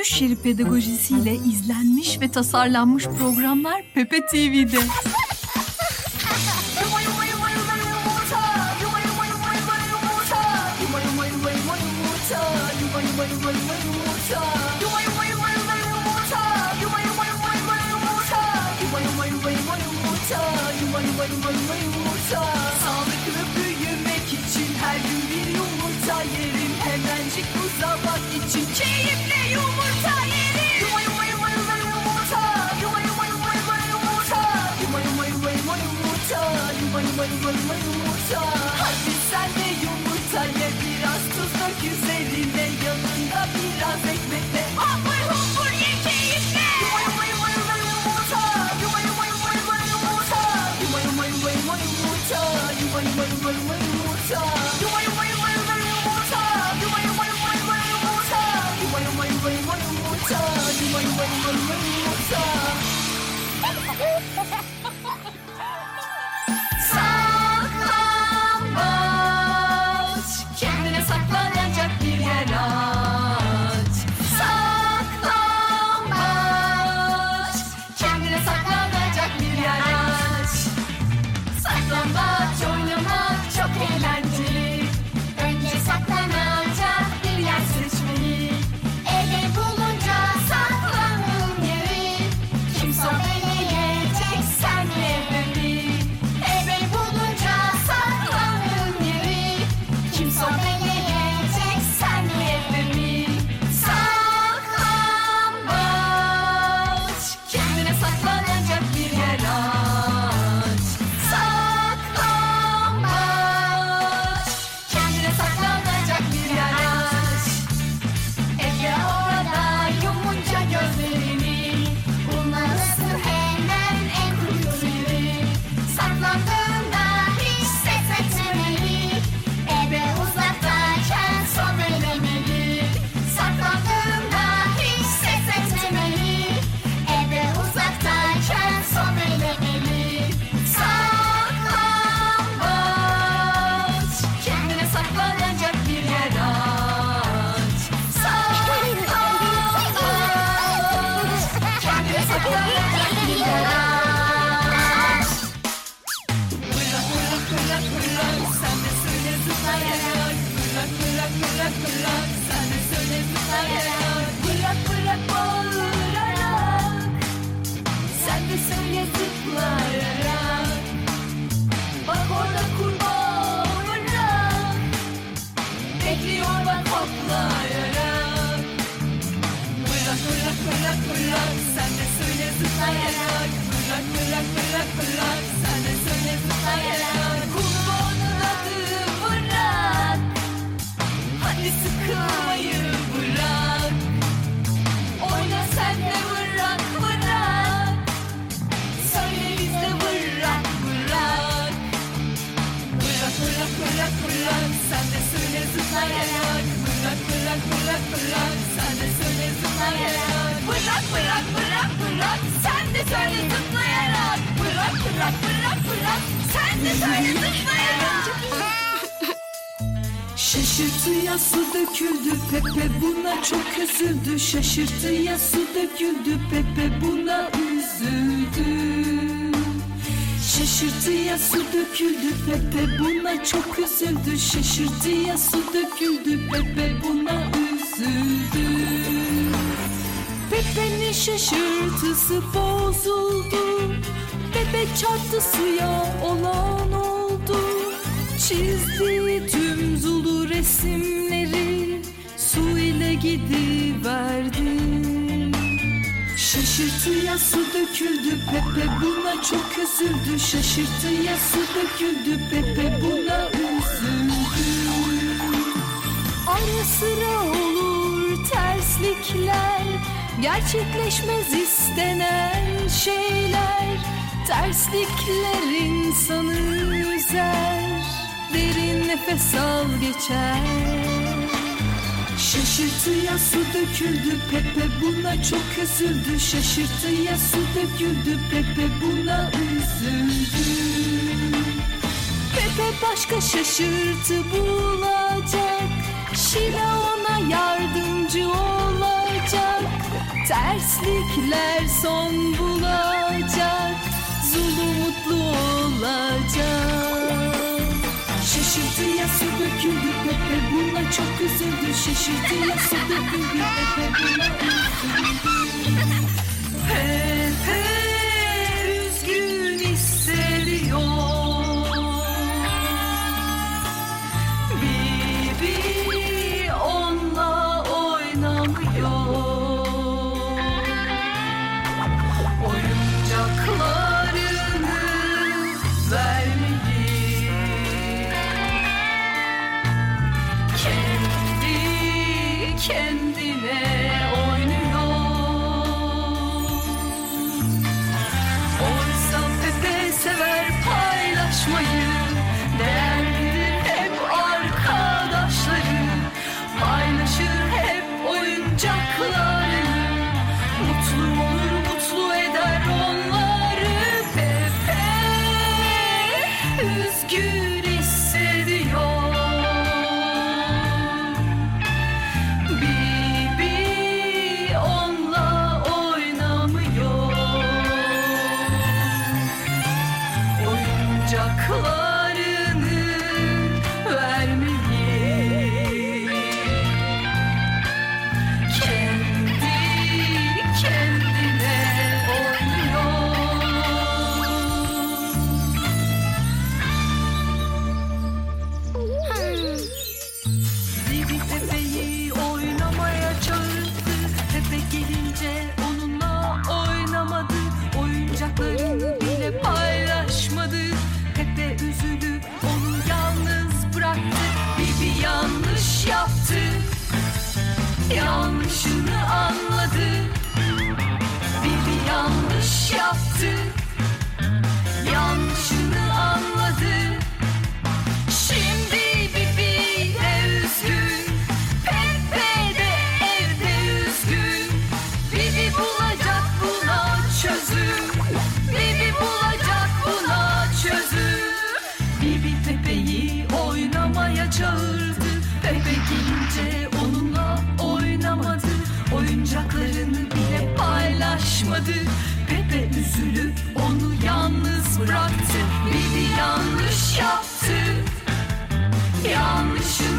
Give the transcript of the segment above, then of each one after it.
Gümüş Yeri pedagojisiyle izlenmiş ve tasarlanmış programlar Pepe TV'de. Sağlıklı sıkılmayı bırak. Oyna sen bırak bırak. Söyle biz bırak bırak. Bırak bırak bırak bırak. Sen de söyle zıplayarak Bırak. Bırak bırak bırak Sen de söyle zıplayarak Bırak. Bırak bırak bırak Sen de söyle zıplayarak Bırak. Bırak bırak bırak Sen de söyle zıplayarak Şaşırtıya su döküldü Pepe buna çok üzüldü. Şaşırtıya su döküldü Pepe buna üzüldü. Şaşırtıya su döküldü Pepe buna çok üzüldü. Şaşırtıya su döküldü Pepe buna üzüldü. Pepe'nin şaşırtısı bozuldu. Pepe çarptı suya olan oldu. Çizdiği resimleri su ile gidiverdi. Şaşırtıya su döküldü Pepe buna çok üzüldü. Şaşırtıya su döküldü Pepe buna üzüldü. Ara sıra olur terslikler Gerçekleşmez istenen şeyler. Terslikler insanı üzer Derin nefes al geçer. Şaşırtıya su döküldü Pepe buna çok üzüldü. Şaşırtıya su döküldü Pepe buna üzüldü. Pepe başka şaşırtı bulacak. Şila ona yardımcı olacak. Terslikler son bulacak. Zulu mutlu olacak Şaşırdı ya su döküldü Pepe buna çok üzüldü. Şaşırdı ya su döküldü Pepe buna üzüldü. Pepe yaptı. Yanlışını anladı. Şimdi Bibi de üzgün. Pepe de evde üzgün. Bibi bulacak buna çözüm. Bibi bulacak buna çözüm. Bibi Pepe'yi oynamaya çağırdı. Pepe gelince onunla oynamadı. Oyuncaklarını bile paylaşmadı üzülüp onu yalnız bıraktı. Bibi yanlış yaptı Yanlışını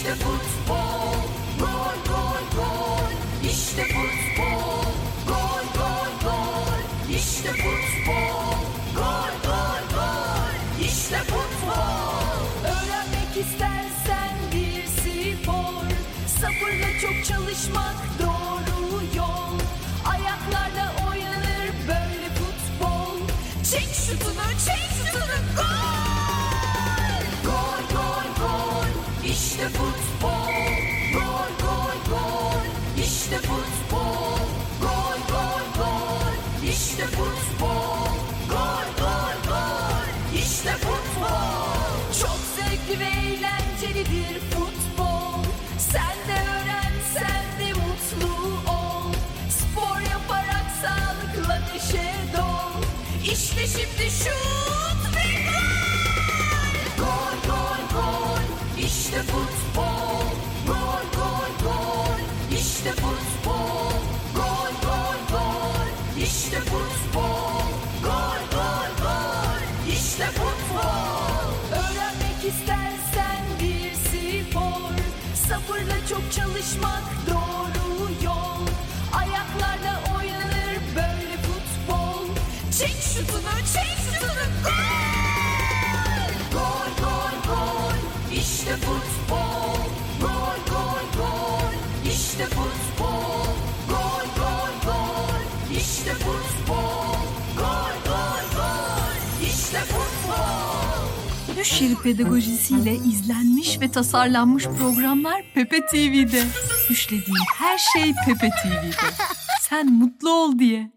işte futbol Gol gol gol. İşte futbol Gol gol gol. İşte futbol Gol gol gol. İşte futbol. Öğrenmek istersen bir spor. Sabırla çok çalışmak doğru yol İşte şimdi şut ve gol! Gol gol gol! İşte futbol. Gol gol gol! İşte futbol. Gol gol gol! İşte futbol. Gol gol gol! İşte futbol. Öğrenmek istersen bir spor. Sabırla çok çalışmak doğru İşte futbol, gol gol gol. İşte futbol, gol gol gol. İşte futbol. Düşşehir pedagojisiyle izlenmiş ve tasarlanmış programlar Pepe TV'de. Düşlediğin her şey Pepe TV'de. Sen mutlu ol diye.